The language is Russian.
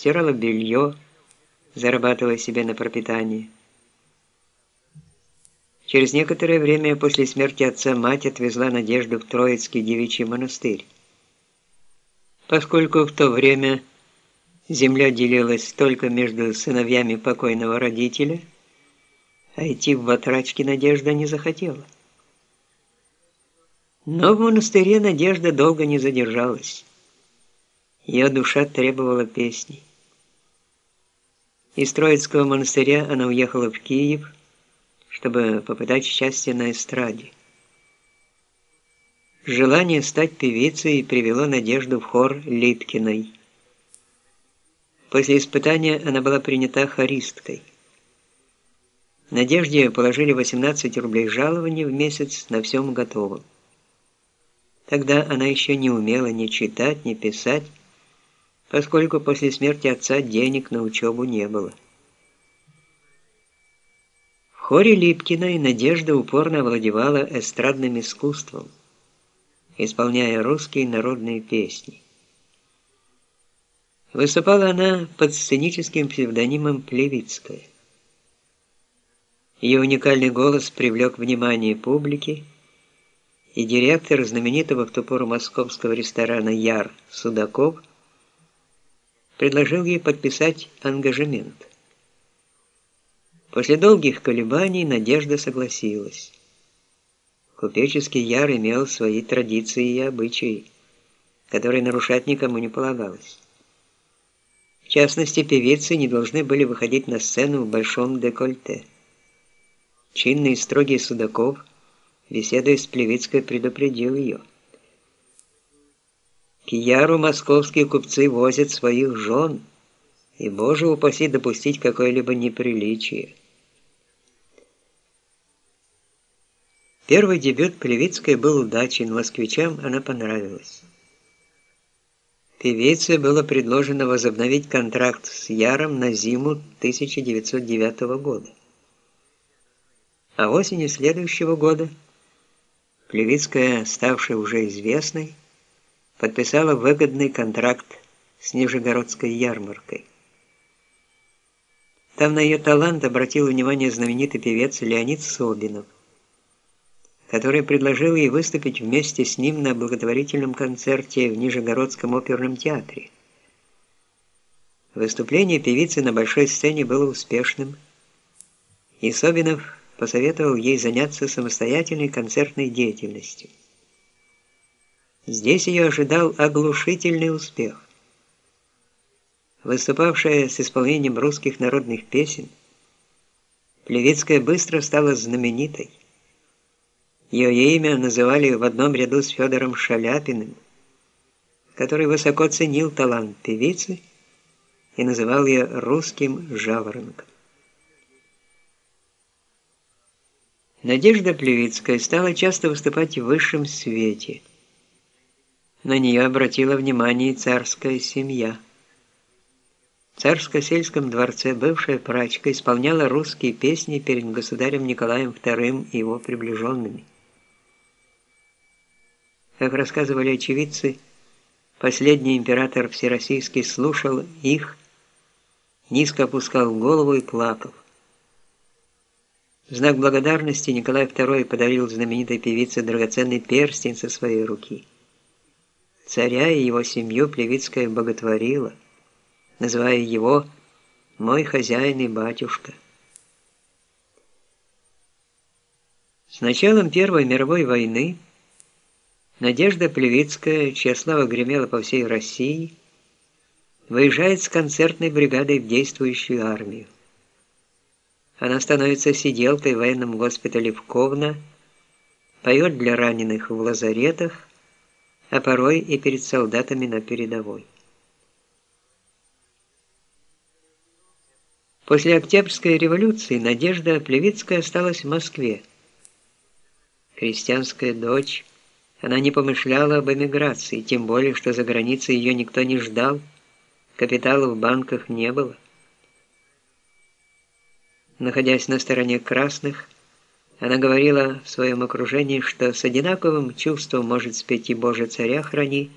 стирала белье, зарабатывая себе на пропитание. Через некоторое время после смерти отца мать отвезла Надежду в Троицкий девичий монастырь. Поскольку в то время земля делилась только между сыновьями покойного родителя, а идти в батрачки Надежда не захотела. Но в монастыре Надежда долго не задержалась. Ее душа требовала песни. Из Троицкого монастыря она уехала в Киев, чтобы попытать счастье на эстраде. Желание стать певицей привело Надежду в хор Литкиной. После испытания она была принята хористкой. Надежде положили 18 рублей жалования в месяц на всем готовом. Тогда она еще не умела ни читать, ни писать, поскольку после смерти отца денег на учебу не было. В хоре Липкиной Надежда упорно овладевала эстрадным искусством, исполняя русские народные песни. Выступала она под сценическим псевдонимом Плевицкая. Ее уникальный голос привлек внимание публики, и директор знаменитого в ту пору московского ресторана «Яр» Судаков – предложил ей подписать ангажемент. После долгих колебаний Надежда согласилась. Купеческий яр имел свои традиции и обычаи, которые нарушать никому не полагалось. В частности, певицы не должны были выходить на сцену в большом декольте. Чинный и строгий Судаков, беседуя с Плевицкой, предупредил ее – к Яру московские купцы возят своих жен, и, Боже упаси, допустить какое-либо неприличие. Первый дебют Плевицкой был удачен, москвичам она понравилась. Певице было предложено возобновить контракт с Яром на зиму 1909 года. А осенью следующего года Плевицкая, ставшая уже известной, подписала выгодный контракт с Нижегородской ярмаркой. Там на ее талант обратил внимание знаменитый певец Леонид Собинов, который предложил ей выступить вместе с ним на благотворительном концерте в Нижегородском оперном театре. Выступление певицы на большой сцене было успешным, и Собинов посоветовал ей заняться самостоятельной концертной деятельностью. Здесь ее ожидал оглушительный успех. Выступавшая с исполнением русских народных песен, Плевицкая быстро стала знаменитой. Ее имя называли в одном ряду с Федором Шаляпиным, который высоко ценил талант певицы и называл ее русским жаворонком. Надежда Плевицкая стала часто выступать в высшем свете – на нее обратила внимание царская семья. В царско-сельском дворце бывшая прачка исполняла русские песни перед государем Николаем II и его приближенными. Как рассказывали очевидцы, последний император Всероссийский слушал их, низко опускал голову и плакал. В знак благодарности Николай II подарил знаменитой певице драгоценный перстень со своей руки – Царя и его семью Плевицкая боготворила, называя его «мой хозяин и батюшка». С началом Первой мировой войны Надежда Плевицкая, чья слава гремела по всей России, выезжает с концертной бригадой в действующую армию. Она становится сиделкой в военном госпитале в Ковна, поет для раненых в лазаретах, а порой и перед солдатами на передовой. После Октябрьской революции Надежда Плевицкая осталась в Москве. Крестьянская дочь, она не помышляла об эмиграции, тем более, что за границей ее никто не ждал, капитала в банках не было. Находясь на стороне красных, она говорила в своем окружении, что с одинаковым чувством может спеть и «Боже, царя храни»,